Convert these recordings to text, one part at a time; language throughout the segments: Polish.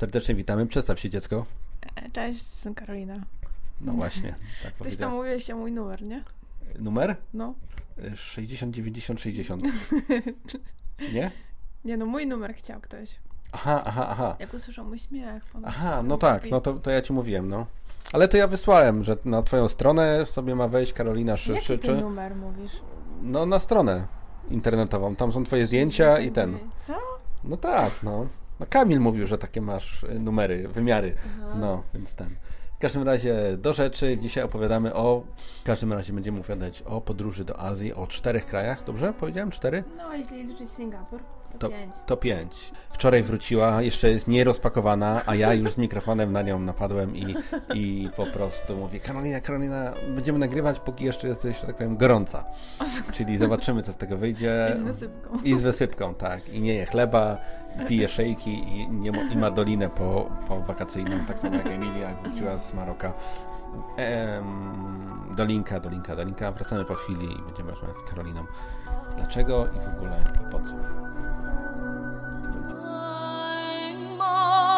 Serdecznie witamy. Przedstaw się dziecko. E, Cześć, jestem Karolina. No właśnie, tak Ktoś tam mówiłeś mój numer, nie? Numer? No. Y, 60 90 60. Nie? Nie no, mój numer chciał ktoś. Aha, aha, aha. Jak usłyszał mój śmiech. Aha, no tak, no to, to ja ci mówiłem, no. Ale to ja wysłałem, że na twoją stronę sobie ma wejść Karolina Jaki ty Szyczy. numer mówisz? No na stronę internetową. Tam są twoje zdjęcia i ten. Co? No tak, no. No. Kamil mówił, że takie masz y, numery, wymiary. Aha. No, więc ten. W każdym razie do rzeczy. Dzisiaj opowiadamy o. W każdym razie będziemy opowiadać o podróży do Azji, o czterech krajach. Dobrze? Powiedziałem cztery? No, jeśli liczyć Singapur, to, To, pięć. to pięć. Wczoraj wróciła, jeszcze jest nierozpakowana, a ja już z mikrofonem na nią napadłem i, i po prostu mówię, Karolina, Karolina, będziemy nagrywać, póki jeszcze jesteś, że tak powiem, gorąca. Czyli zobaczymy, co z tego wyjdzie. I z wysypką. I z wysypką, tak. I nie je chleba, pije szejki i, nie, ma- i ma dolinę po, po wakacyjną, tak samo jak Emilia, jak wróciła z Maroka. Em, dolinka, dolinka, dolinka. Wracamy po chwili i będziemy rozmawiać z Karoliną. Dlaczego i w ogóle i po co. all.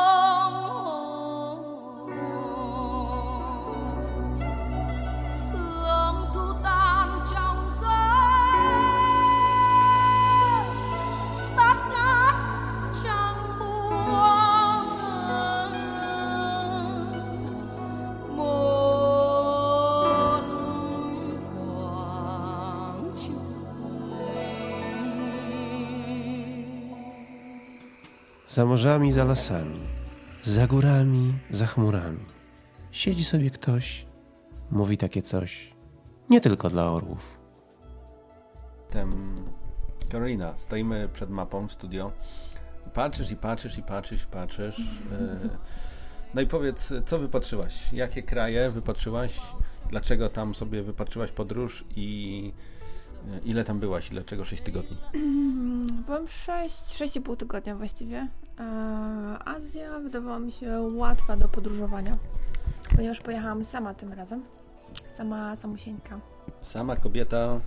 Za morzami, za lasami, za górami, za chmurami. Siedzi sobie ktoś, mówi takie coś. Nie tylko dla orłów. Karolina, stoimy przed mapą w studio. Patrzysz i patrzysz i patrzysz i patrzysz. e, No i powiedz, co wypatrzyłaś? Jakie kraje wypatrzyłaś? Dlaczego tam sobie wypatrzyłaś podróż i ile tam byłaś? i Dlaczego 6 tygodni? Byłam 6, 6,5 tygodnia właściwie. E, Azja wydawała mi się łatwa do podróżowania, ponieważ pojechałam sama tym razem. Sama, samusieńka. Sama kobieta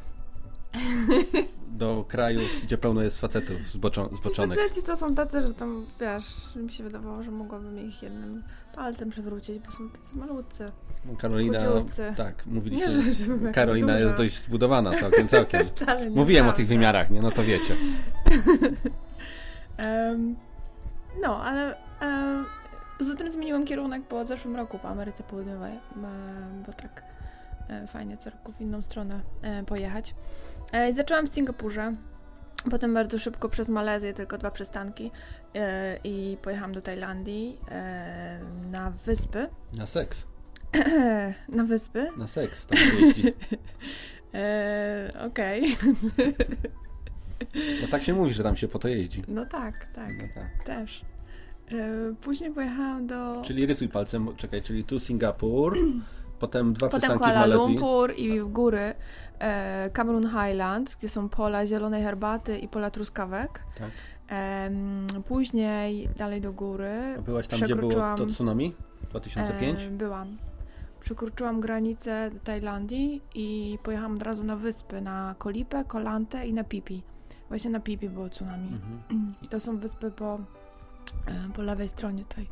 do krajów, gdzie pełno jest facetów zboczo- zboczonych. Faceci to są tacy, że tam, wiesz, mi się wydawało, że mogłabym ich jednym palcem przewrócić, bo są tacy malutcy. Karolina, Chudziutcy. tak, Nie, mówiliśmy. że żebym jakaś Karolina duża. jest dość zbudowana całkiem, całkiem. Nie Mówiłem o tych wymiarach, nie? No to wiecie. Em, no, ale em, poza tym zmieniłam kierunek po zeszłym roku po Ameryce Południowej, bo tak fajnie co roku w inną stronę e, pojechać. E, zaczęłam w Singapurze, potem bardzo szybko przez Malezję, tylko dwa przystanki e, i pojechałam do Tajlandii e, na wyspy. Na seks. na wyspy. Na seks jeździ. E, Okej. No tak się mówi, że tam się po to jeździ. No tak, tak, No tak. też. E, Później pojechałam do... Czyli rysuj palcem, czekaj, czyli tu Singapur, potem dwa Potem przystanki w Kuala Malezji. Lumpur i w góry e, Cameron Highlands, gdzie są pola zielonej herbaty i pola truskawek. Tak. Em, później dalej do góry. A byłaś tam, gdzie było to tsunami? 2005? E, byłam. Przekroczyłam granicę Tajlandii i pojechałam od razu na wyspy, na Kolipę, Kolantę i na Pipi. Właśnie na Pipi było tsunami. Mhm. To są wyspy po, e, po lewej stronie tej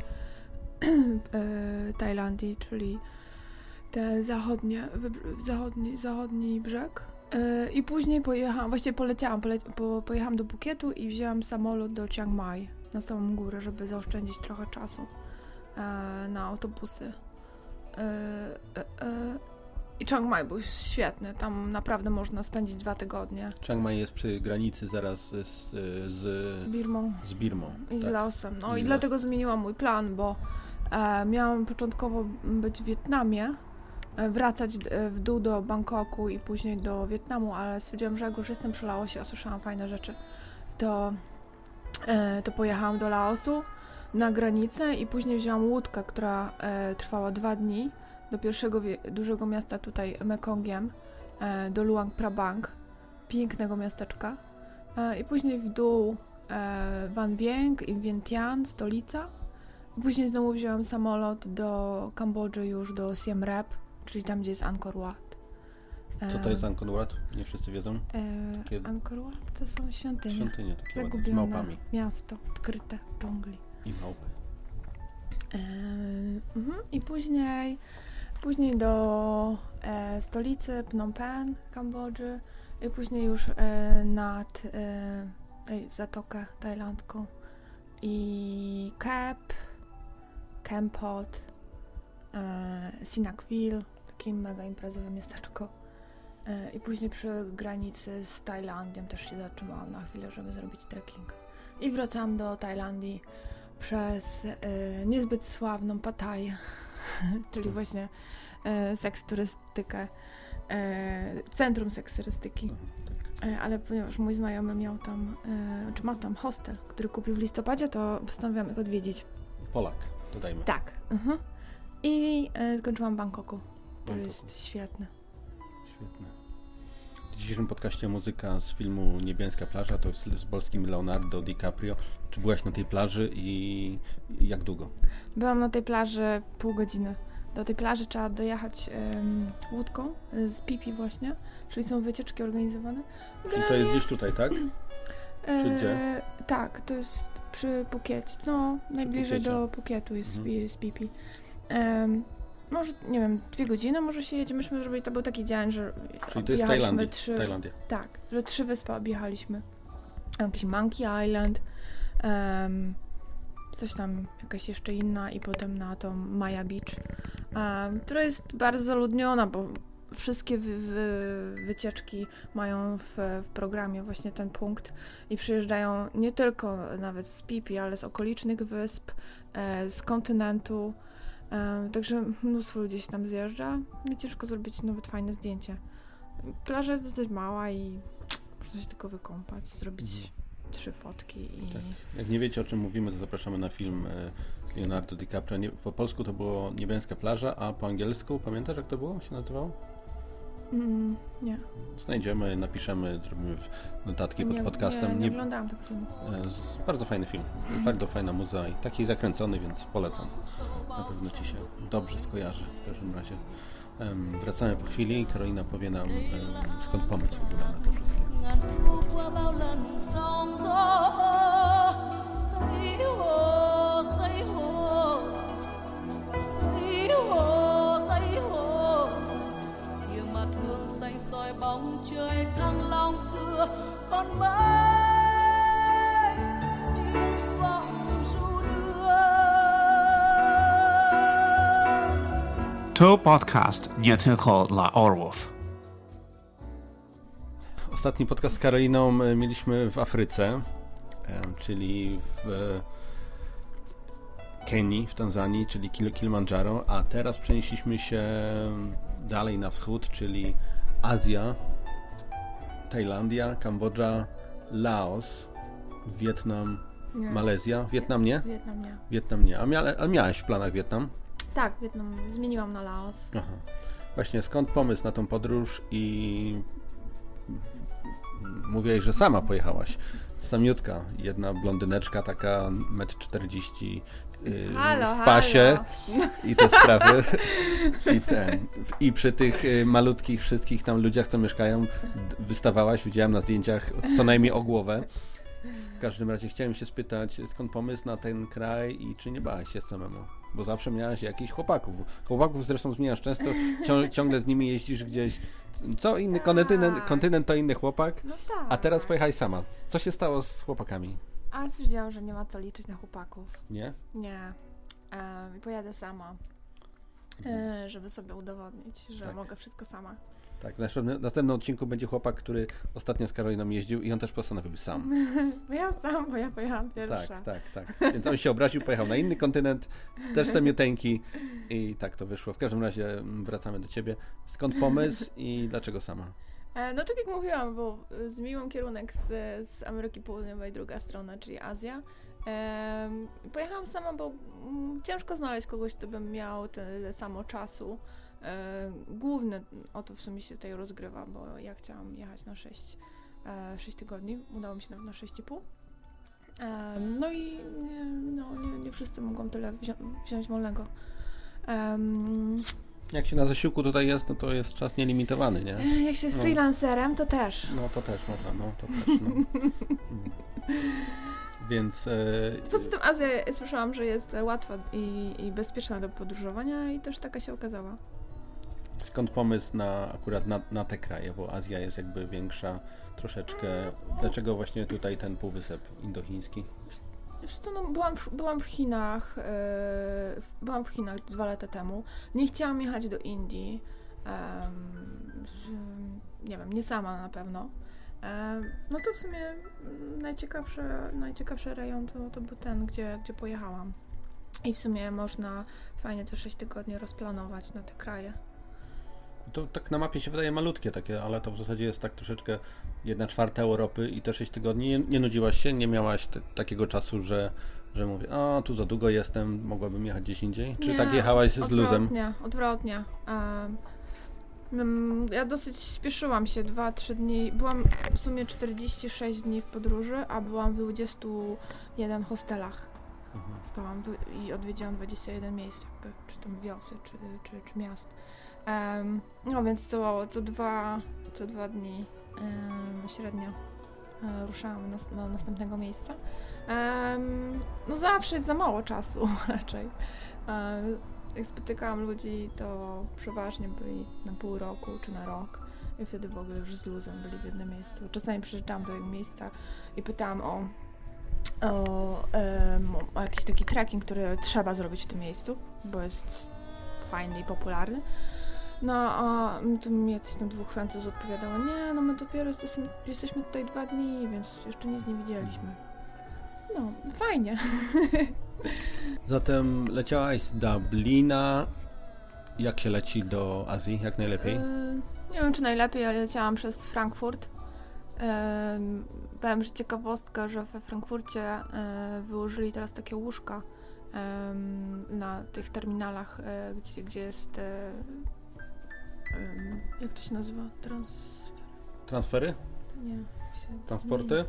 e, Tajlandii, czyli te zachodnie, zachodni, zachodni brzeg. E, I później pojechałam, właściwie poleciałam, pole, po, pojechałam do Pukietu i wzięłam samolot do Chiang Mai na samą górę, żeby zaoszczędzić trochę czasu e, na autobusy. E, I Chiang Mai był świetny, tam naprawdę można spędzić dwa tygodnie. Chiang Mai jest przy granicy zaraz z, z, Birmą. z Birmą. I z tak. Laosem. No I i, z dlatego zmieniłam mój plan, bo e, miałam początkowo być w Wietnamie, wracać e, w dół do Bangkoku i później do Wietnamu, ale stwierdziłam, że jak już jestem przy Laosie, a słyszałam fajne rzeczy, to, e, to pojechałam do Laosu na granicę i później wzięłam łódkę, która e, trwała dwa dni do pierwszego dużego miasta tutaj Mekongiem, e, do Luang Prabang, pięknego miasteczka. E, I później w dół e, Van Vieng i Vientiane, stolica. Później znowu wziąłem samolot do Kambodży już do Siem Reap, czyli tam, gdzie jest Angkor Wat. Co to jest Angkor Wat? Nie wszyscy wiedzą. Takie- Angkor Wat to są świątynie. Świątynie takie ładne, z Zagubione małpami miasto, odkryte w dżungli. i małpy. Mhm. I później, później do e, stolicy Phnom Penh, Kambodży i później już e, nad e, Zatokę Tajlandzką i Kep, Kempot, e, Sinakville, takie mega imprezowe miasteczko. E, I później przy granicy z Tajlandią też się zatrzymałam na chwilę, żeby zrobić trekking. I wracałam do Tajlandii przez e, niezbyt sławną Pattaję, czyli właśnie e, seks turystykę, e, centrum seks turystyki. Tak. Ale ponieważ mój znajomy miał tam, czy ma tam hostel, który kupił w listopadzie, to postanowiłam ich odwiedzić. Polak, dodajmy. Tak. Mhm. I skończyłam w Bangkoku. To jest świetne. Świetne. W dzisiejszym podcaście muzyka z filmu Niebieska plaża, to jest z polskim Leonardo DiCaprio. Czy byłaś na tej plaży i jak długo? Byłam na tej plaży pół godziny. Do tej plaży trzeba dojechać em, łódką e, z Pipi właśnie, czyli są wycieczki organizowane. Czyli to jest gdzieś tutaj, tak? E, czy gdzie? Tak, to jest przy Pukiecie. No, najbliżej Pukiecie. do Pukietu jest Mhm. Pipi. Em, może, nie wiem, dwie godziny może się jedzie. Myśmy zrobili, to był taki dzień, że Czyli to jest Tajlandia. trzy, Tajlandia. Tak, że trzy wyspy objechaliśmy. Jakiś Monkey Island, em, coś tam, jakaś jeszcze inna i potem na tą Maya Beach, em, która jest bardzo zaludniona, bo wszystkie wy, wy, wycieczki mają w, w programie właśnie ten punkt i przyjeżdżają nie tylko nawet z Pipi, ale z okolicznych wysp, e, z kontynentu, także mnóstwo ludzi się tam zjeżdża i ciężko zrobić nawet fajne zdjęcie. Plaża jest dosyć mała i można się tylko wykąpać, zrobić trzy fotki i... Tak. Jak nie wiecie o czym mówimy, to zapraszamy na film e, z Leonardo DiCaprio. Nie, po polsku to było Niebieska plaża, a po angielsku pamiętasz jak to było? się nazywało? Mm, nie. Znajdziemy, napiszemy, zrobimy notatki pod nie, podcastem. Nie, nie Nie- oglądałam tego filmu. e, bardzo fajny film. Bardzo fajna muza i taki zakręcony, więc polecam. Na pewno Ci się dobrze skojarzy w każdym razie. Em, wracamy po chwili. Karolina powie nam em, skąd pomysł w ogóle na to wszystkie. To podcast nie tylko dla orłów. Ostatni podcast z Karoliną e, mieliśmy w Afryce, em, czyli w e, Kenii, w Tanzanii, czyli Kil- Kilimandżaro, a teraz przenieśliśmy się dalej na wschód, czyli Azja, Tajlandia, Kambodża, Laos, Wietnam, Nie. Malezja. Wietnam nie? Wietnam nie. Wietnam nie. A, mia- a miałeś w planach Wietnam? Tak, Wietnam. Zmieniłam na Laos. Aha. Właśnie skąd pomysł na tą podróż i mówiłaś, że sama pojechałaś. Samiutka, jedna blondyneczka, taka 1,40 m Halo, w pasie halo. i te sprawy. I, ten, I przy tych y, malutkich wszystkich tam ludziach, co mieszkają, wystawałaś, widziałem na zdjęciach co najmniej o głowę. W każdym razie chciałem się spytać, skąd pomysł na ten kraj i czy nie bałaś się samemu? Bo zawsze miałaś jakichś chłopaków. Chłopaków zresztą zmieniasz często, cią- ciągle z nimi jeździsz gdzieś. Co inny kontynent, Tak. kontynent to inny chłopak, No tak. a teraz pojechałeś sama. Co się stało z chłopakami? A stwierdziłam, że nie ma co liczyć na chłopaków. Nie? Nie. Em, pojadę sama. E, żeby sobie udowodnić, że Tak. mogę wszystko sama. Tak, w następnym, następnym odcinku będzie chłopak, który ostatnio z Karoliną jeździł i on też postanowił sam. Bo ja sam, bo ja pojechałam pierwsza. Tak, tak, tak. Więc on się obraził, pojechał na inny kontynent, też samiuteńki i tak to wyszło. W każdym razie mm, wracamy do ciebie. Skąd pomysł i dlaczego sama? E, No tak jak mówiłam, bo zmieniłam kierunek z, z Ameryki Południowej, druga strona, czyli Azja. Pojechałam sama, bo mm, ciężko znaleźć kogoś, kto by miał tyle samo czasu. E, główne o to w sumie się tutaj rozgrywa, bo ja chciałam jechać na 6, e, 6 tygodni, udało mi się nawet na 6,5. Em, no i nie, no, nie, nie wszyscy mogą tyle wzią wziąć wolnego. Em, Jak się na zasiłku tutaj jest, no to jest czas nielimitowany, nie? e, jak się jest No. freelancerem, to też. No to też można, no to też, no. Więc e, Poza tym Azja, ja słyszałam, że jest łatwa i, i bezpieczna do podróżowania i też taka się okazała. Skąd pomysł na akurat na, na te kraje, bo Azja jest jakby większa troszeczkę. Dlaczego właśnie tutaj ten półwysep indochiński? Co, no, byłam, w, byłam w Chinach, w- byłam w Chinach dwa lata temu. Nie chciałam jechać do Indii. nie wiem, nie sama na pewno. No to w sumie najciekawszy, najciekawszy rejon to, to był ten, gdzie, gdzie pojechałam. I w sumie można fajnie te 6 tygodni rozplanować na te kraje. To tak na mapie się wydaje malutkie takie, ale to w zasadzie jest tak troszeczkę jedna czwarta Europy i te 6 tygodni. Nie, nie nudziłaś się? Nie miałaś te, takiego czasu, że, że mówię, a tu za długo jestem, mogłabym jechać gdzieś indziej? Czy Nie, tak jechałaś z luzem? Odwrotnie, odwrotnie. Mm, ja dosyć spieszyłam się, 2-3 dni. Byłam w sumie 46 dni w podróży, a byłam w 21 hostelach. Mhm. Spałam i odwiedziłam 21 miejsc, jakby, czy tam wiosek, czy, czy, czy miast. Em, no więc co, co, dwa, co dwa dni em, średnio e, ruszałam na, na następnego miejsca. No zawsze jest za mało czasu raczej. E, jak spotykałam ludzi, to przeważnie byli na pół roku czy na rok. I wtedy w ogóle już z luzem byli w jednym miejscu. Czasami przyjeżdżałam do jego miejsca i pytałam o, o, em, o jakiś taki trekking, który trzeba zrobić w tym miejscu, bo jest fajny i popularny. No, a tu mi jacyś tam dwóch Francuzów odpowiadało, nie, no my dopiero jesteśmy, jesteśmy tutaj dwa dni, więc jeszcze nic nie widzieliśmy. No, fajnie. Zatem leciałaś z Dublina. Jak się leci do Azji? Jak najlepiej? Yy, nie wiem, czy najlepiej, ale leciałam przez Frankfurt. Yy, powiem, że ciekawostka, że we Frankfurcie yy, wyłożyli teraz takie łóżka na tych terminalach, gdzie, gdzie jest. Jak to się nazywa? Trans. Transfery? Nie. się Transporty?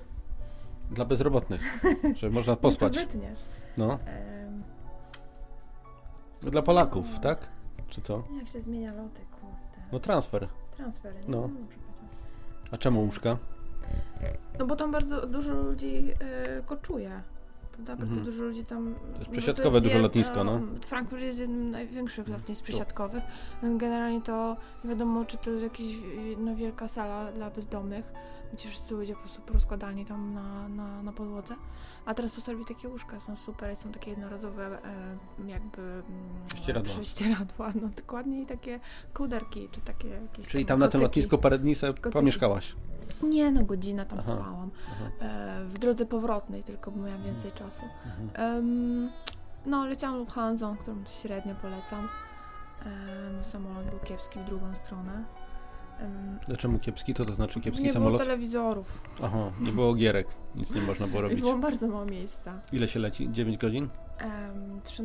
Dla bezrobotnych, że można pospać. Nie, to wytniesz. No, dla Polaków, tak? Czy co? jak się zmienia loty, kurde. No transfer. Transfery, nie? no. No, dobrze powiedziałam. A czemu łóżka? No bo tam bardzo dużo ludzi y, koczuje. Prawda? Bardzo Mhm. dużo ludzi tam. To jest no przesiadkowe duże jed- lotnisko, no. Frankfurt jest jednym z największych lotnisk Tu. przesiadkowych. Generalnie to nie wiadomo, czy to jest jakaś no, wielka sala dla bezdomnych, gdzie wszyscy ludzie po prostu porozkładani tam na, na, na podłodze. A teraz postawili takie łóżka, są super, są takie jednorazowe e, jakby mm, Prześcieradła. prześcieradła, no dokładnie i takie kołderki, czy takie jakieś Czyli tam na tym lotnisku parę dni sobie Kocyki. pomieszkałaś. Nie, no godzinę tam Aha. spałam. Aha. E, w drodze powrotnej tylko, bo miałam więcej czasu. Mhm. Em, no, leciałam Lufthansa, którą średnio polecam. Em, samolot był kiepski w drugą stronę. Dlaczego kiepski? To to znaczy kiepski nie samolot? było telewizorów. Aha, nie było gierek, nic nie można było robić. było bardzo mało miejsca. Ile się leci? 9 godzin? Em, trzy,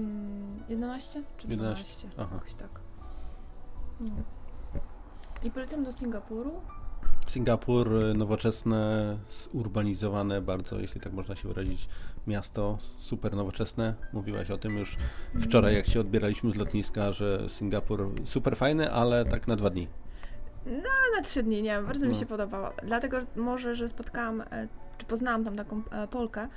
11 czy 11, 12? aha. Jakoś tak. No. I polecam do Singapuru. Singapur, y, nowoczesne, zurbanizowane bardzo, jeśli tak można się wyrazić, miasto, super nowoczesne. Mówiłaś o tym już wczoraj, jak się odbieraliśmy z lotniska, że Singapur super fajny, ale tak na dwa dni. A na trzy dni, nie wiem, bardzo mi No. się podobało. Dlatego może, że spotkałam, e, czy poznałam tam taką e, Polkę.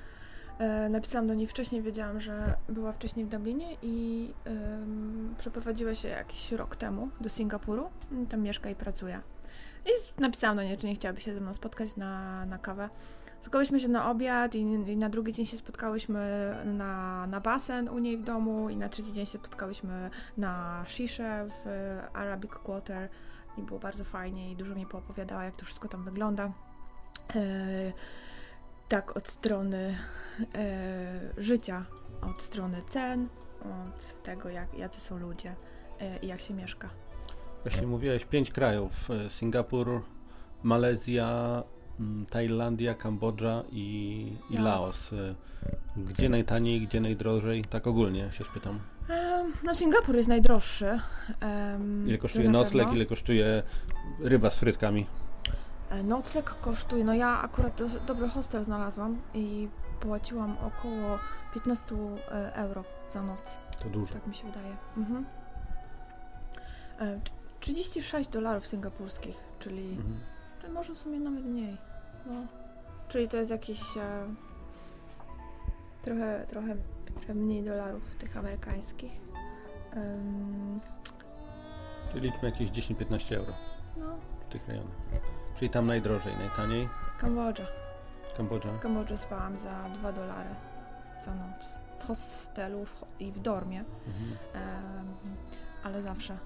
E, Napisałam do niej wcześniej, wiedziałam, że była wcześniej w Dublinie i em, przeprowadziła się jakiś rok temu do Singapuru. Tam mieszka i pracuje. I napisałam do niej, czy nie chciałaby się ze mną spotkać na, na kawę. Spotkałyśmy się na obiad i, i na drugi dzień się spotkałyśmy na, na basen u niej w domu i na trzeci dzień się spotkałyśmy na sziszę w Arabic Quarter i było bardzo fajnie i dużo mi poopowiadała, jak to wszystko tam wygląda. E, tak, od strony e, życia, od strony cen, od tego, jak, jacy są ludzie e, i jak się mieszka. Właśnie mówiłeś pięć krajów, y, Singapur, Malezja, mm, Tajlandia, Kambodża i, i Laos. Y, Gdzie najtaniej, gdzie najdrożej? Tak ogólnie się spytam. No, Singapur jest najdroższy. em, Ile kosztuje nocleg, ile kosztuje ryba z frytkami? E, Nocleg kosztuje, no ja akurat do, dobry hostel znalazłam i płaciłam około 15 e, euro za noc. To dużo. Tak mi się wydaje. Mhm. E, tr- 36 dolarów singapurskich, czyli, Mhm. czyli może w sumie nawet mniej. No. Czyli to jest jakieś. Trochę, trochę, trochę mniej dolarów tych amerykańskich. Ym, Czyli liczmy jakieś 10-15 euro no, w tych rejonach. Czyli tam najdrożej, najtaniej Kambodża. Kambodża. W Kambodży spałam za 2 dolary za noc. W hostelu w, ho- i w dormie. Mhm. Em, ale zawsze.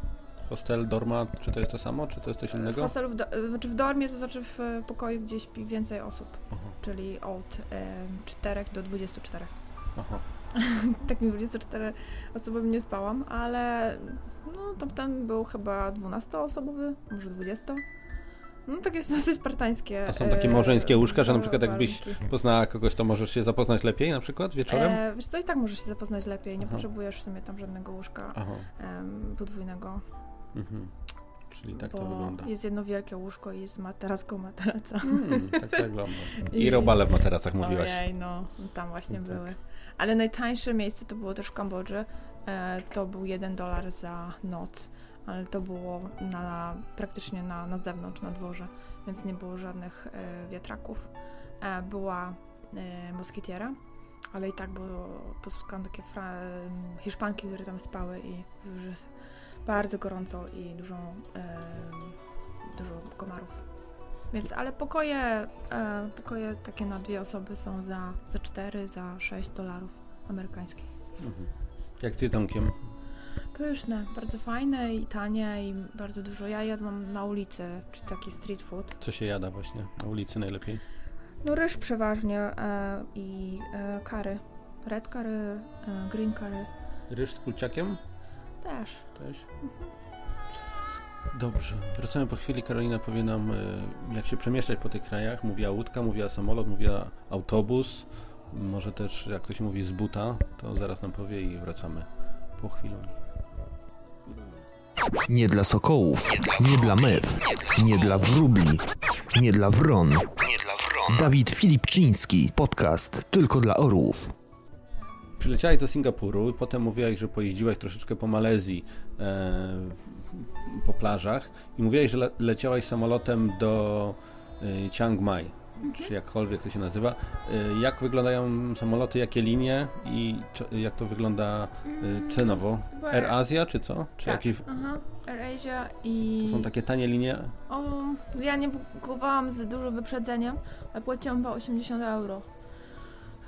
Hostel, dorma, czy to jest to samo, czy to jest coś W innego? hostelu, w, do, znaczy w dormie to znaczy w e, pokoju, gdzie śpi więcej osób. Aha, Czyli od em, 4 do 24. aha. Takim 24 osobowym nie spałam, ale no tam, tam był chyba 12-osobowy, może 20. No takie jest dosyć spartańskie. A są takie e, małżeńskie łóżka, że na przykład jakbyś poznała kogoś, to możesz się zapoznać lepiej na przykład wieczorem? E, wiesz co, i tak możesz się zapoznać lepiej, nie Aha. potrzebujesz w sumie tam żadnego łóżka podwójnego, mhm. Czyli tak bo to wygląda. jest jedno wielkie łóżko i jest materac koło materaca. Hmm, tak to wygląda. I I- robale w materacach mówiłaś. Ojej, no, tam właśnie No tak. były. Ale najtańsze miejsce to było też w Kambodży. E, to był jeden dolar za noc, ale to było na, praktycznie na, na zewnątrz, na dworze, więc nie było żadnych e, wiatraków. E, była e, moskitiera, ale i tak było, spotkałam takie fra, em, Hiszpanki, które tam spały i jest bardzo gorąco i dużo, dużo komarów. Więc, ale pokoje, e, pokoje takie na dwie osoby są za, za 4, za 6 dolarów amerykańskich. Mhm. Jak z jedzonkiem? Pyszne, bardzo fajne i tanie i bardzo dużo. Ja jadłam na ulicy, czy taki street food. Co się jada właśnie na ulicy najlepiej? No ryż przeważnie e, i e, curry. Red curry, e, green curry Ryż z kulciakiem? Też. Też. Dobrze. Wracamy po chwili. Karolina powie nam, y, jak się przemieszczać po tych krajach. Mówiła łódka, mówiła samolot, mówiła autobus. Może też, jak to się mówi, z buta. To zaraz nam powie i wracamy po chwilę. Nie dla sokołów, nie dla mew, nie dla wróbli, nie dla wron. Dawid Filipczyński, podcast tylko dla orłów. Przyleciałaś do Singapuru i potem mówiłaś, że pojeździłaś troszeczkę po Malezji, e, po plażach i mówiłaś, że le leciałaś samolotem do e, Chiang Mai, czy jakkolwiek to się nazywa. E, jak wyglądają samoloty, jakie linie i jak to wygląda e, cenowo? Chyba Air Asia czy co? Czy tak. jakieś... Aha, AirAsia i... To są takie tanie linie? O, ja nie kupowałam z dużo wyprzedzeniem, ale płaciłam chyba 80 euro.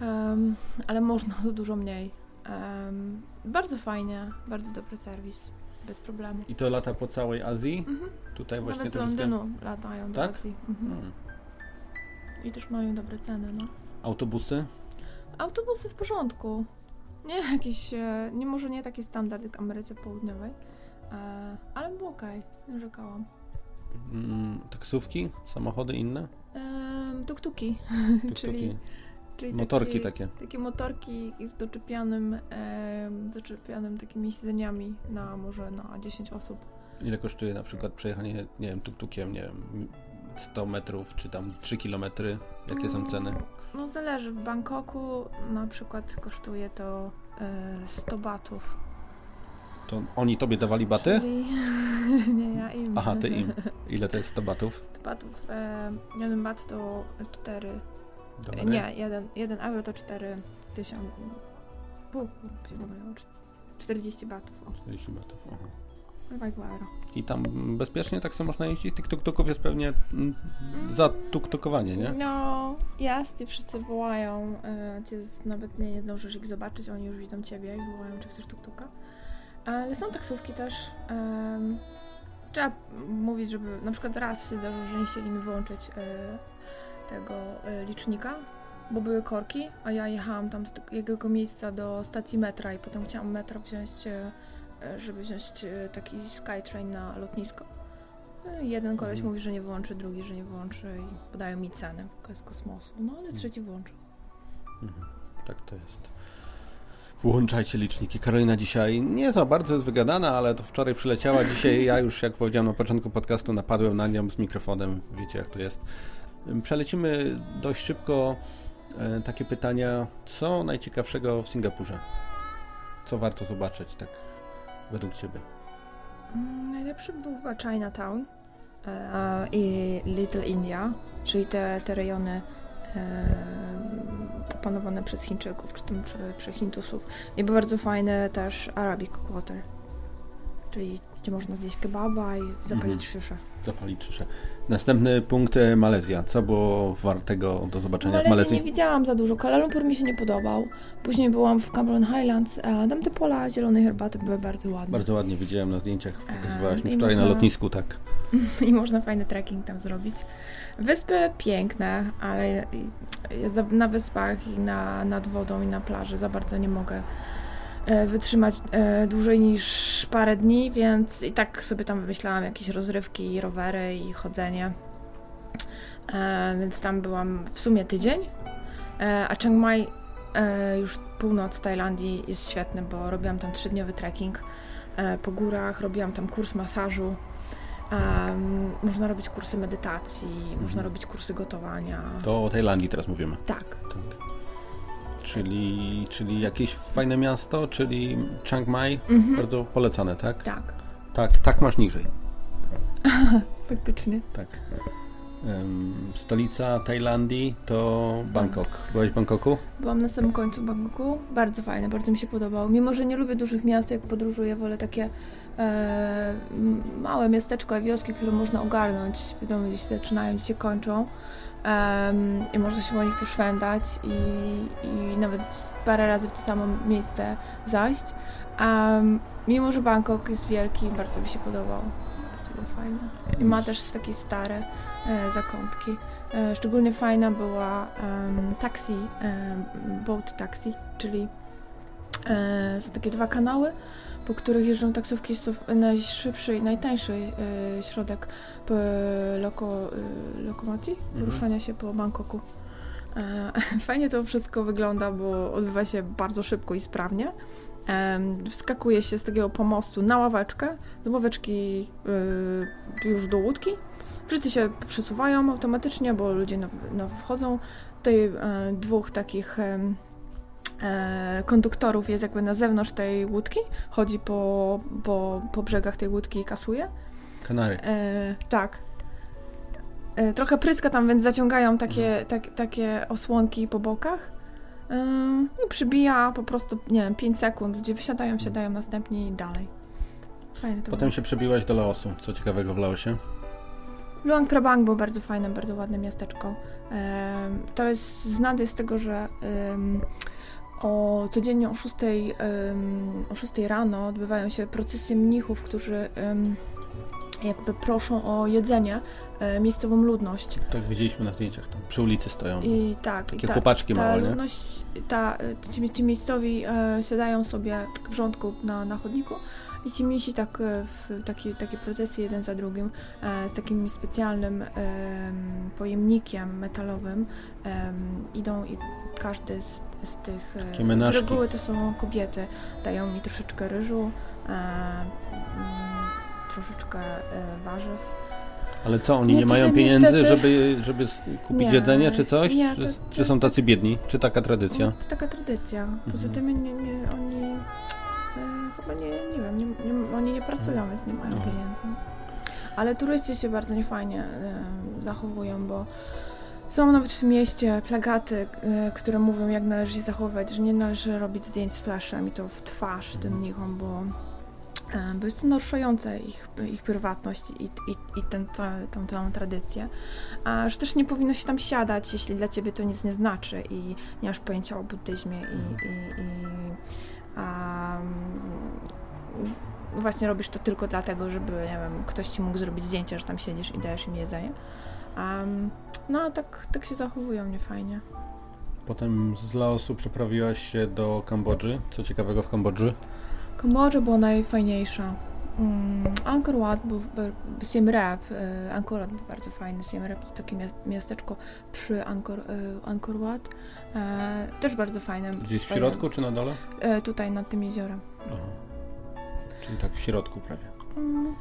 Em, ale można za dużo mniej. Em, bardzo fajnie, bardzo dobry serwis, bez problemu. I to lata po całej Azji? Mhm. Tutaj właśnie Nawet z Londynu latają do Tak? Azji. Mhm. Hmm. I też mają dobre ceny, no. Autobusy? Autobusy w porządku. Nie jakieś, e, nie może nie taki standard jak Ameryce Południowej, e, ale było okej, nie narzekałam. Mm, taksówki? Samochody inne? Em, Tuk-tuki, Tuk-tuki? czyli Motorki taki, takie. Takie motorki z doczepionym, em, doczepionym takimi siedzeniami na może na 10 osób. Ile kosztuje na przykład przejechanie, nie wiem, tuk-tukiem, nie wiem, 100 metrów, czy tam 3 kilometry? Jakie są ceny? No zależy, w Bangkoku na przykład kosztuje to e, 100 batów. To oni tobie dawali baty? Czyli... nie, ja im. Aha, ty im. Ile to jest 100 batów? 100 batów. E, jeden bat to 4. Nie, jeden, jeden euro to 4 tysiące. Pół, pół, pół, 40 batów. O, 40 batów. Aha. euro. I tam bezpiecznie tak samo można jeździć? Tych tuk-tuków jest pewnie mm, za tuk-tukowanie, nie? No, i wszyscy wołają. E, cię nawet nie, nie zdążysz ich zobaczyć, oni już widzą ciebie i wołają, czy chcesz tuk-tuka. Ale są taksówki też. trzeba mówić, żeby. Na przykład raz się zdarzyło, że nie chcieli mi wyłączyć e, tego e, licznika, bo były korki, a ja jechałam tam z jego miejsca do stacji metra i potem chciałam metro wziąć, e, e, żeby wziąć taki Skytrain na lotnisko. Jeden koleś Mhm. mówi, że nie wyłączy, drugi, że nie wyłączy i podają mi cenę, tylko z kosmosu. No ale trzeci włączył. Mhm. Tak to jest. Włączajcie liczniki. Karolina dzisiaj nie za bardzo jest wygadana, ale to wczoraj przyleciała. Dzisiaj ja już, jak powiedziałem na początku podcastu, napadłem na nią z mikrofonem. Wiecie, jak to jest. Przelecimy dość szybko e, takie pytania. Co najciekawszego w Singapurze? Co warto zobaczyć, tak według Ciebie? Mm, Najlepszy był chyba Chinatown e, i Little India, czyli te, te rejony e, opanowane przez Chińczyków, czy tam przez, przez Hindusów. I był bardzo fajny też Arabic Quarter, czyli gdzie można zjeść kebaba i zapalić Mhm. szyszę. Zapalić szyszę. Następny punkt e, Malezja. Co było wartego do zobaczenia w Malezji Malezji? nie widziałam za dużo. Kuala Lumpur mi się nie podobał. Później byłam w Cameron Highlands. A tam te pola zielonej herbaty były bardzo ładne. Bardzo ładnie widziałem na zdjęciach, pokazywałaś mi wczoraj na można- lotnisku, tak. I można fajny trekking tam zrobić. Wyspy piękne, ale na wyspach i na, nad wodą i na plaży za bardzo nie mogę e, wytrzymać e, dłużej niż parę dni, więc i tak sobie tam wymyślałam jakieś rozrywki, rowery i chodzenie. E, Więc tam byłam w sumie tydzień, E, a Chiang Mai, e, już północ Tajlandii jest świetny, bo robiłam tam trzydniowy trekking e, po górach, robiłam tam kurs masażu. Em, można robić kursy medytacji, można robić kursy gotowania. To o Tajlandii teraz mówimy. Tak. Tak. Czyli, czyli jakieś fajne miasto, czyli Chiang Mai, Mhm. bardzo polecane, tak? Tak, Tak, tak masz niżej. faktycznie. Tak. Em, stolica Tajlandii to Bangkok. Byłeś w Bangkoku? Byłam na samym końcu Bangkoku. Bardzo fajne, bardzo mi się podobało. Mimo, że nie lubię dużych miast, jak podróżuję, wolę takie e, małe miasteczko, wioski, które można ogarnąć. Wiadomo, gdzie się zaczynają, gdzie się kończą. Em, I można się po nich poszwędać i, i nawet parę razy w to samo miejsce zajść. Em, mimo, że Bangkok jest wielki, bardzo mi się podobał. Bardzo był fajny. I ma też takie stare e, zakątki. E, Szczególnie fajna była em, taxi, boat taxi, czyli e, są takie dwa kanały, po których jeżdżą taksówki. Jest to najszybszy i najtańszy e, środek e, loko, e, lokomocji, Mhm. poruszania się po Bangkoku. E, Fajnie to wszystko wygląda, bo odbywa się bardzo szybko i sprawnie. Wskakuje się z takiego pomostu na ławeczkę, z ławeczki y, już do łódki. Wszyscy się przesuwają automatycznie, bo ludzie now, now wchodzą. Tutaj e, dwóch takich konduktorów jest jakby na zewnątrz tej łódki, chodzi po, po, po brzegach tej łódki i kasuje. Kanary. E, tak. E, trochę pryska tam, więc zaciągają takie, tak, takie osłonki po bokach. E, I przybija po prostu, nie wiem, 5 sekund. Ludzie wysiadają, wsiadają następnie i dalej. Fajne to Potem było. się przebiłaś do Laosu. Co ciekawego w Laosie? Luang Prabang było bardzo fajne, bardzo ładne miasteczko. Em, to jest znane z tego, że o codziennie o 6, em, o 6 rano odbywają się procesje mnichów, którzy em, jakby proszą o jedzenie e, miejscową ludność. Tak widzieliśmy na zdjęciach, tam przy ulicy stoją. I tak, Takie i ta, chłopaczki ta małe, nie? ludność, ta, e, ci, ci miejscowi e, siadają sobie tak w rządku na, na chodniku i ci misi tak e, w takie, takie procesje jeden za drugim e, z takim specjalnym em, pojemnikiem metalowym em, idą i każdy z, z tych e, Takie z reguły to są kobiety dają mi troszeczkę ryżu e, mm, troszeczkę e, warzyw Ale co, oni Nie, nie to mają pieniędzy, niestety- żeby, żeby kupić Nie, jedzenie czy coś? nie, czy, to- czy to są jest tacy biedni? Czy taka tradycja? No, to taka tradycja. Poza Mhm. tym nie, nie, oni e, chyba nie, nie wiem, nie, nie, oni nie pracują, więc nie mają Mhm. pieniędzy. Ale turyści się bardzo niefajnie e, zachowują, bo są nawet w tym mieście plagaty, e, które mówią, jak należy się zachowywać, że nie należy robić zdjęć z flashem i to w twarz tym mnichom, bo, e, bo jest to naruszające ich, ich prywatność i, i, i ten, ca, tą całą tradycję. A że też nie powinno się tam siadać, jeśli dla ciebie to nic nie znaczy i nie masz pojęcia o buddyzmie i, i, i mm, właśnie robisz to tylko dlatego, żeby, nie wiem, ktoś ci mógł zrobić zdjęcia, że tam siedzisz i dajesz im jedzenie. Um, no a tak, tak się zachowują niefajnie. Potem z Laosu przeprawiłaś się do Kambodży. Co ciekawego w Kambodży? Kambodża była najfajniejsza. Mm, Angkor Wat był, Siem Reap. e, Angkor Wat był bardzo fajny. Siem Reap to takie mia- miasteczko przy Angkor, e, Angkor Wat. E, też bardzo fajne. Gdzieś w środku czy na dole? E, tutaj nad tym jeziorem. Aha. Czyli tak w środku prawie. Mm,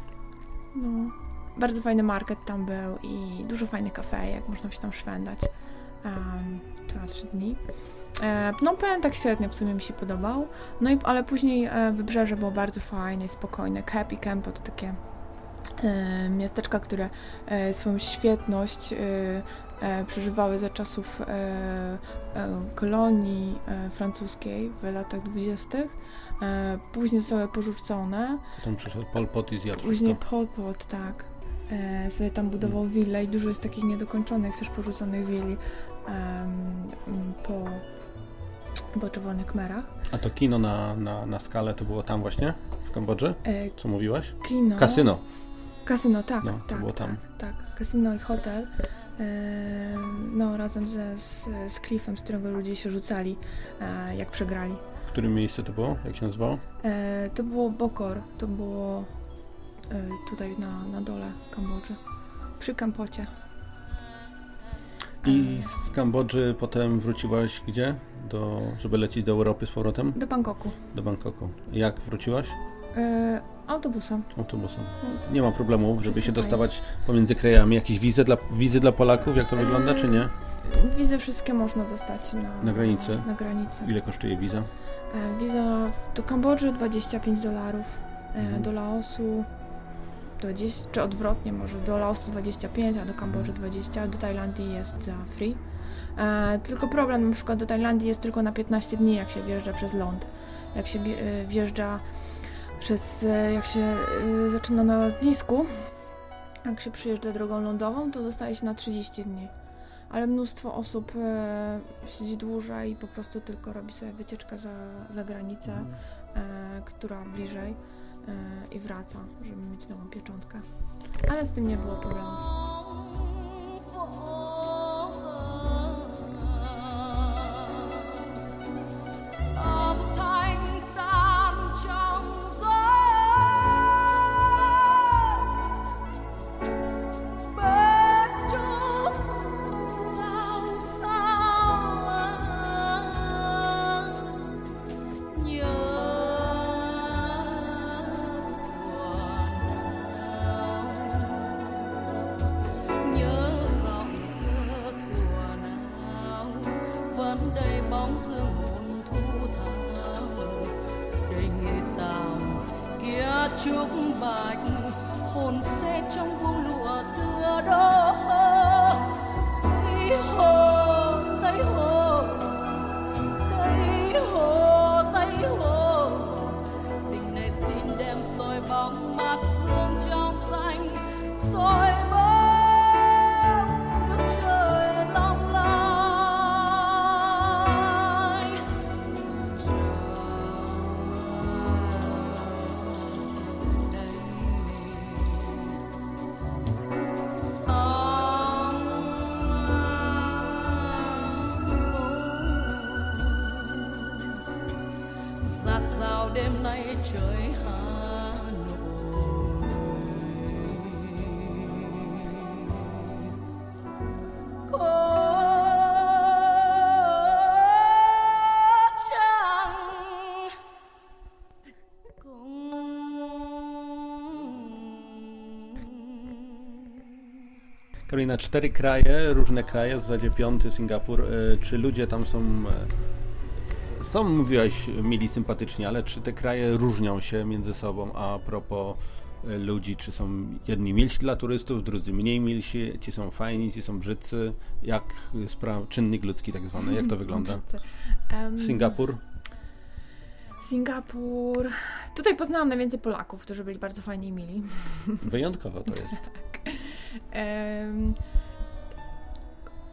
No. Bardzo fajny market tam był i dużo fajnych kafejek, można się tam szwendać. Um, dwa, trzy dni. E, Phnom Penh tak średnio w sumie mi się podobał, no i, ale później e, wybrzeże było bardzo fajne i spokojne. Happy Camp to takie e, miasteczka, które e, swoją świetność e, e, przeżywały za czasów e, kolonii francuskiej w latach dwudziestych. Później zostały porzucone. Potem przyszedł Pol Pot i zjadł Później wszystko. Pol Pot, tak. E, sobie tam budował willę i dużo jest takich niedokończonych, też porzuconych willi em, m, po, po Czerwonych Kmerach. A to kino na, na, na skalę to było tam właśnie? W Kambodży? E, Co mówiłaś? kino. Kasyno. Kasyno, tak, No, to tak, było tam. tak, tak. Kasyno i hotel. E, no, razem ze, z, z klifem, z którego ludzie się rzucali, e, jak przegrali. W którym miejscu to było? Jak się nazywało? To było Bokor, to było tutaj na, na dole Kambodży, przy Kampocie. I z Kambodży potem wróciłaś gdzie? Do, żeby lecieć do Europy z powrotem? Do Bangkoku. Do Bangkoku. Jak wróciłaś? E, autobusem. Autobusem. Nie ma problemu, żeby Wszystko się fajnie. dostawać pomiędzy krajami. Jakieś wizy dla, wizy dla Polaków? Jak to wygląda, czy nie? Wizy wszystkie można dostać na, Na granicy? Na granicy. Ile kosztuje wiza? E, wiza do Kambodży 25 dolarów, e, Mhm. do Laosu 20, czy odwrotnie może, do Laosu 25, a do Kambodży 20, a do Tajlandii jest za free. E, tylko problem na przykład do Tajlandii jest tylko na 15 dni, jak się wjeżdża przez ląd. Jak się e, wjeżdża przez, e, jak się e, zaczyna na lotnisku, jak się przyjeżdża drogą lądową, to dostaje się na 30 dni. Ale mnóstwo osób e, siedzi dłużej i po prostu tylko robi sobie wycieczkę za, za granicę, e, która bliżej i wraca, żeby mieć nową pieczątkę. Ale z tym nie było problemu. Karolina, cztery kraje, różne kraje, w zasadzie piąty Singapur. E, Czy ludzie tam są, e, są, mówiłaś, mili, sympatyczni, ale czy te kraje różnią się między sobą, a propos e, ludzi, czy są jedni milsi dla turystów, drudzy mniej milsi, ci są fajni, ci są brzydcy, jak spraw, czynnik ludzki tak zwany, jak to wygląda? Singapur? Singapur. Tutaj poznałam najwięcej Polaków, którzy byli bardzo fajni i mili. Wyjątkowo to jest. Em,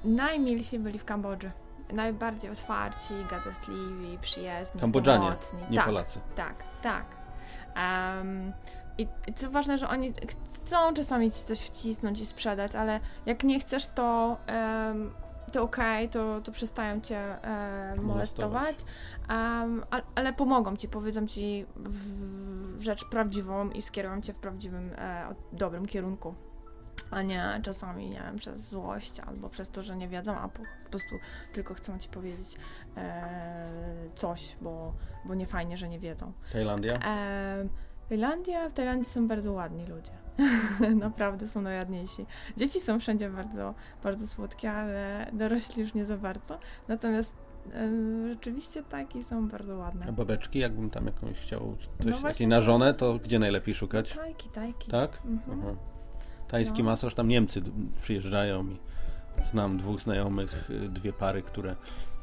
najmilsi byli w Kambodży. Najbardziej otwarci, gazetliwi, przyjaźni, Kambodżanie, pomocni. nie tak, Polacy. Tak, tak. Em, i, I co ważne, że oni chcą czasami ci coś wcisnąć i sprzedać, ale jak nie chcesz, to, em, to okej, to, to przestają cię e, molestować, a, ale pomogą ci, powiedzą ci w, w rzecz prawdziwą i skierują cię w prawdziwym, e, dobrym kierunku. A nie czasami, nie wiem, przez złość albo przez to, że nie wiedzą, a po, po prostu tylko chcą ci powiedzieć e, coś, bo, bo nie fajnie, że nie wiedzą. Tajlandia? Em, Tajlandia, w Tajlandii są bardzo ładni ludzie. Naprawdę są najładniejsi. Dzieci są wszędzie bardzo, bardzo słodkie, ale dorośli już nie za bardzo. Natomiast em, rzeczywiście taki są bardzo A ładne. babeczki, jakbym tam jakąś chciał coś No takiej na to- żonę, to gdzie najlepiej szukać? Tajki, tajki. Tak? Mhm. Aha. Tajski No. masaż, tam Niemcy przyjeżdżają i Znam dwóch znajomych, y, dwie pary, które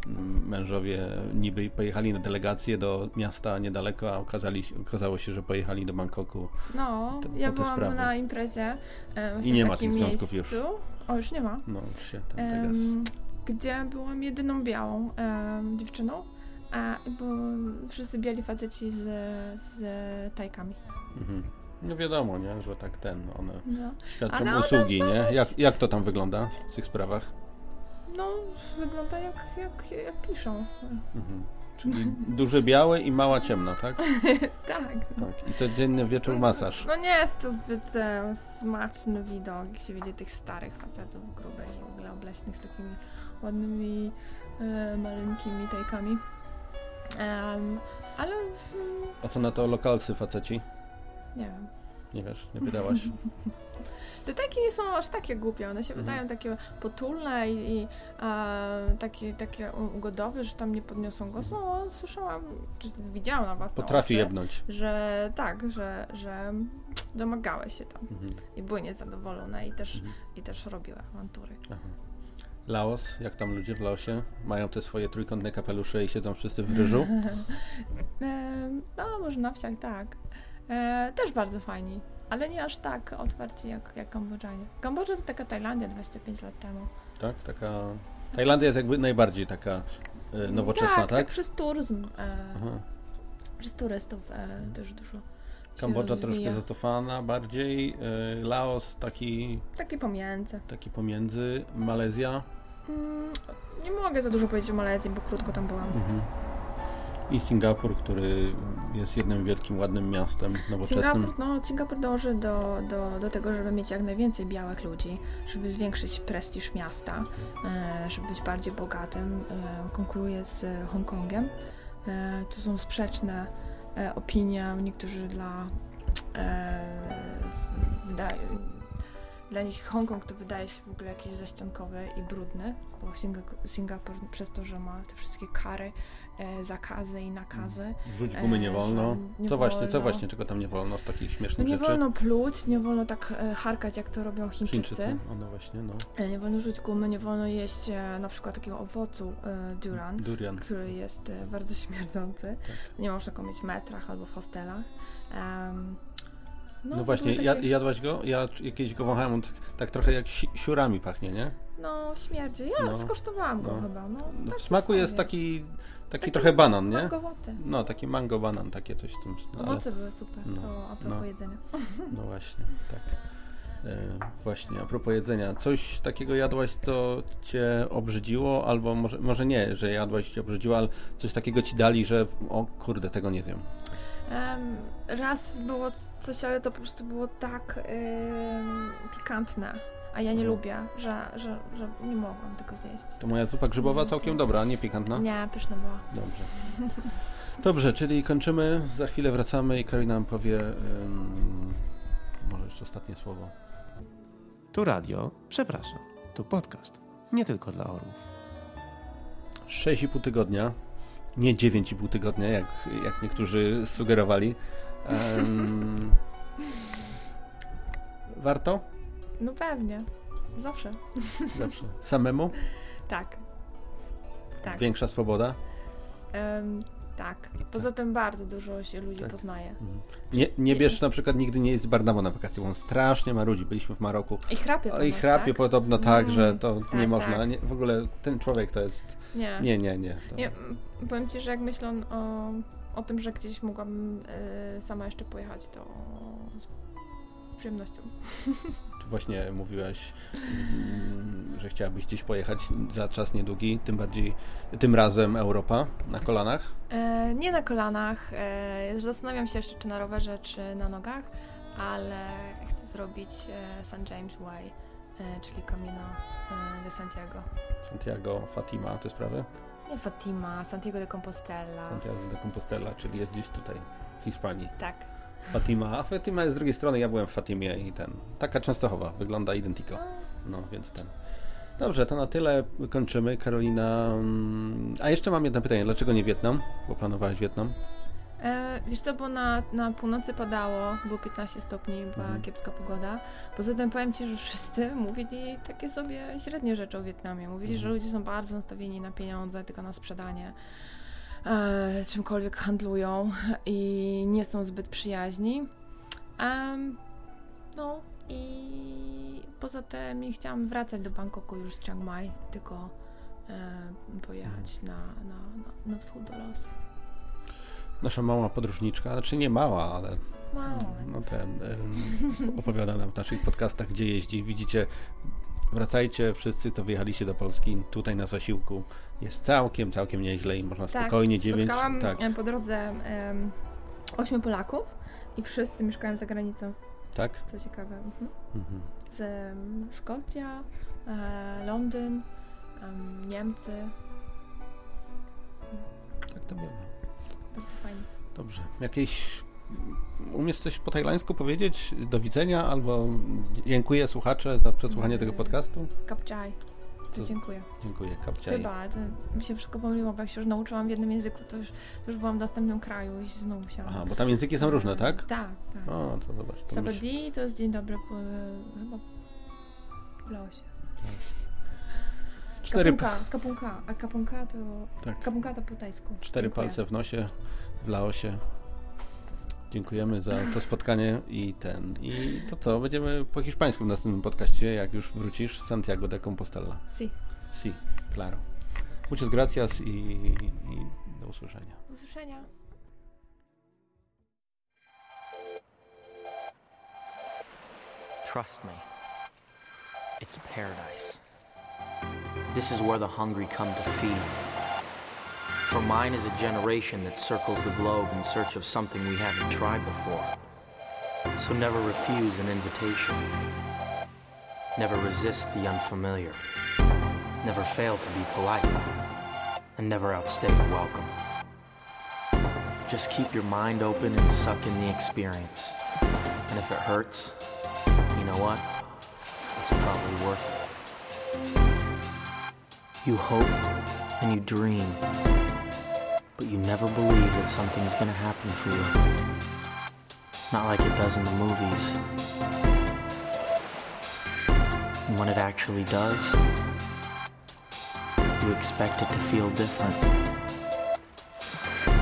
mm, mężowie niby pojechali na delegację do miasta niedaleko, a okazali, okazało się, że pojechali do Bangkoku. No, Te- ja byłam sprawy. na imprezie e, I nie ma tych związków miejscu. już. O, już nie ma. No, już się gdzie byłam jedyną białą dziewczyną, a bo wszyscy biali faceci z, z tajkami. Mhm. No wiadomo, nie, że tak ten, one No. świadczą Ale usługi, nie? Jak, jak to tam wygląda w tych sprawach? no, wygląda jak, jak, jak piszą. Mhm. Czyli duże białe i mała ciemna, tak? tak. Tak. I codzienny wieczór masaż. No nie jest to zbyt e, smaczny widok, jak się widzi tych starych facetów grubych i w ogóle obleśnych z takimi ładnymi, e, maleńkimi tajkami. Em, ale w, A co na to lokalcy faceci? Nie wiem. Nie wiesz, nie pytałaś? Te tajki nie są aż takie głupie, one się Mhm. wydają takie potulne i, i e, takie, takie ugodowe, że tam nie podniosą głosu. No, słyszałam, czy widziałam na własne Potrafi jebnąć. że tak, że, że domagały się tam Mhm. i były niezadowolone i też, Mhm. i też robiły awantury. Aha. Laos, jak tam ludzie w Laosie? Mają te swoje trójkątne kapelusze i siedzą wszyscy w ryżu? No, może na wsiach tak. E, też bardzo fajni, ale nie aż tak otwarci jak, jak Kambodżanie. Kambodża to taka Tajlandia 25 lat temu. Tak? Taka... Tajlandia jest jakby najbardziej taka e, nowoczesna, tak? tak? Tak, przez turyzm. E, przez turystów e, też dużo. Kambodża troszkę zacofana bardziej, e, Laos taki, Takie pomiędzy. taki pomiędzy, Malezja Mm, nie mogę za dużo powiedzieć o Malezji, bo krótko tam byłam. mhm. I Singapur, który jest jednym wielkim, ładnym miastem nowoczesnym. Singapur, no, Singapur dąży do, do, do tego, żeby mieć jak najwięcej białych ludzi, żeby zwiększyć prestiż miasta, e, żeby być bardziej bogatym. E, konkuruje z Hongkongiem. E, to są sprzeczne opinie. Niektórzy dla, dla nich Hongkong to wydaje się w ogóle jakiś zaściankowy i brudny, bo Singa- Singapur przez to, że ma te wszystkie kary, zakazy i nakazy, Rzuć gumy nie E, wolno. że nie co właśnie, co wolno. właśnie, czego tam nie wolno z takich No śmiesznych nie rzeczy? wolno pluć, nie wolno tak e, harkać, jak to robią Chińczycy. Chińczycy. Ono właśnie, no. E, Nie wolno rzucić gumy, nie wolno jeść e, na przykład takiego owocu e, duran, Durian. który jest e, bardzo śmierdzący. Tak. Nie można go mieć w metrach albo w hostelach. Em, No, to właśnie, takie- jadłaś go? Ja jakieś go wąchałem, on tak, trochę jak si- siurami pachnie, nie? No, śmierdzi. Ja No. skosztowałam go No. chyba. No, No, w smaku jest taki, taki, Taki trochę banan, nie? Mangowaty. No, taki mango banan, takie coś w tym. Ale, Owoce były super, no, to a propos no. jedzenia. no właśnie, tak. E, właśnie, a propos jedzenia. Coś takiego jadłaś, co cię obrzydziło, albo może, może nie, że jadłaś i cię obrzydziło, ale coś takiego ci dali, że o kurde, tego nie zjem. Em, raz było coś, ale to po prostu było tak pikantne, a ja nie Mhm. lubię, że, że, że nie mogłam tego zjeść. To moja zupa grzybowa całkiem dobra, a nie pikantna? Nie, pyszna była. Dobrze. Dobrze, czyli kończymy, za chwilę wracamy i Karina nam powie ym, może jeszcze ostatnie słowo. Tu radio, przepraszam, tu podcast. Nie tylko dla orłów. 6,5 tygodnia, nie 9,5 tygodnia, jak, jak niektórzy sugerowali. Ym, warto? No pewnie, zawsze. Zawsze. Samemu? Tak. Tak. Większa swoboda? Em, tak. Poza tym bardzo dużo się ludzi Tak. poznaje. Mhm. Nie, nie bierz na przykład nigdy nie jest z Barnabo na wakacje, bo on strasznie ma ludzi. Byliśmy w Maroku. I chrapie O, I chrapie tak? podobno tak, Mm, że to tak, nie można. tak. Nie, w ogóle ten człowiek to jest... Nie. Nie, nie, nie. To... Nie, powiem Ci, że jak myślę o, o tym, że gdzieś mogłam e, sama jeszcze pojechać, to przyjemnością. Czy właśnie mówiłaś, mm, że chciałabyś gdzieś pojechać za czas niedługi, tym bardziej tym razem Europa na kolanach? E, nie na kolanach. E, zastanawiam się jeszcze, czy na rowerze, czy na nogach, ale chcę zrobić e, St. James Way, e, czyli Camino e, de Santiago. Santiago, Fatima, te sprawy? Nie Fatima, Santiago de Compostela. Santiago de Compostela, czyli jest gdzieś tutaj w Hiszpanii. Tak. Fatima, a Fatima jest z drugiej strony, ja byłem w Fatimie i ten, taka Częstochowa, wygląda identico. No, więc ten. Dobrze, to na tyle kończymy. Karolina. mm, A jeszcze mam jedno pytanie. Dlaczego nie Wietnam? Bo planowałaś Wietnam? E, wiesz co, bo na, na północy padało, było 15 stopni, była Mhm. kiepska pogoda. Poza tym powiem Ci, że wszyscy mówili takie sobie średnie rzeczy o Wietnamie. Mówili, że Mhm. ludzie są bardzo nastawieni na pieniądze, tylko na sprzedanie. E, czymkolwiek handlują i nie są zbyt przyjaźni. Em, no i poza tym nie chciałam wracać do Bangkoku już z Chiang Mai, tylko e, pojechać na, na, na, na wschód do Laosu. Nasza mała podróżniczka, znaczy nie mała, ale Wow. no ten, opowiada nam w naszych podcastach, gdzie jeździ. Widzicie, wracajcie wszyscy, co wyjechaliście do Polski, tutaj na zasiłku jest całkiem, całkiem nieźle i można spokojnie dziewięć. Tak, Tak, e, po drodze ośmiu Polaków i wszyscy mieszkają za granicą, tak. co ciekawe. Mhm. Mhm. Z em, Szkocja, e, Londyn, em, Niemcy. Tak to było. Bardzo fajnie. Dobrze. Jakieś. Umiesz coś po tajlańsku powiedzieć? Do widzenia albo dziękuję słuchacze za przesłuchanie tego podcastu? Kapczaj. To dziękuję. Dziękuję. Kapciaj. Chyba, to mi się wszystko pomyliło, bo jak się już nauczyłam w jednym języku, to już, to już byłam w następnym kraju i znowu musiałam. Aha, bo tam języki są różne, tak? Tak, tak. O, to zobacz. To Sabadi to jest dzień dobry po, chyba w Laosie. cztery, Kapunka, kapunka, a kapunka to... tak, Kapunka to po tajsku. cztery Dziękuję. palce w nosie w Laosie. Dziękujemy za to spotkanie i ten. I to co? Będziemy po hiszpańsku w następnym podcaście, jak już wrócisz. Santiago de Compostela. Si. Si, claro. Muchas gracias i, i do usłyszenia. Do usłyszenia. Trust me, it's paradise. This is where the hungry come to feed. For mine is a generation that circles the globe in search of something we haven't tried before. So never refuse an invitation. Never resist the unfamiliar. Never fail to be polite. And never outstay a welcome. Just keep your mind open and suck in the experience. And if it hurts, you know what? It's probably worth it. You hope and you dream, but you never believe that something's gonna happen for you. Not like it does in the movies. And when it actually does, you expect it to feel different,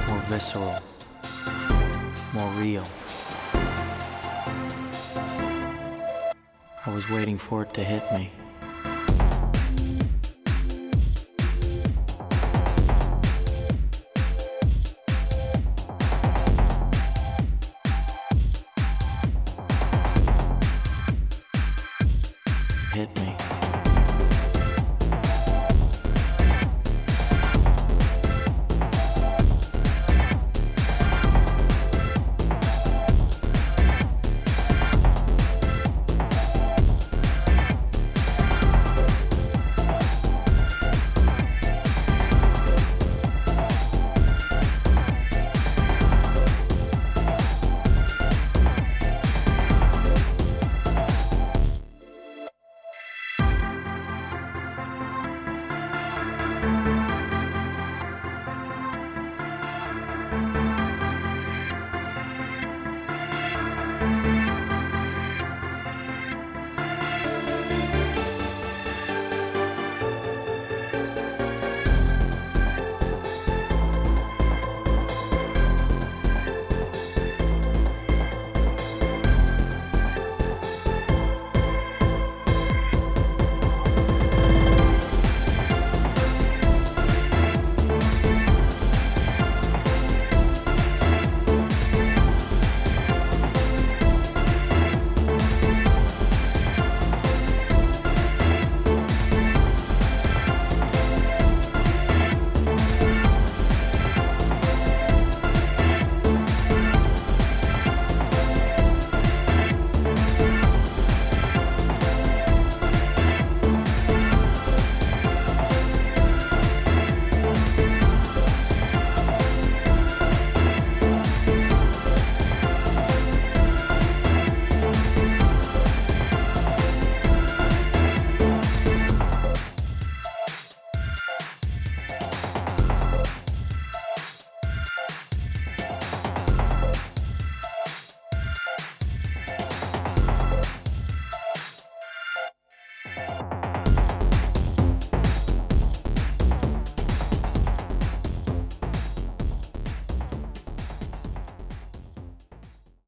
more visceral, more real. I was waiting for it to hit me.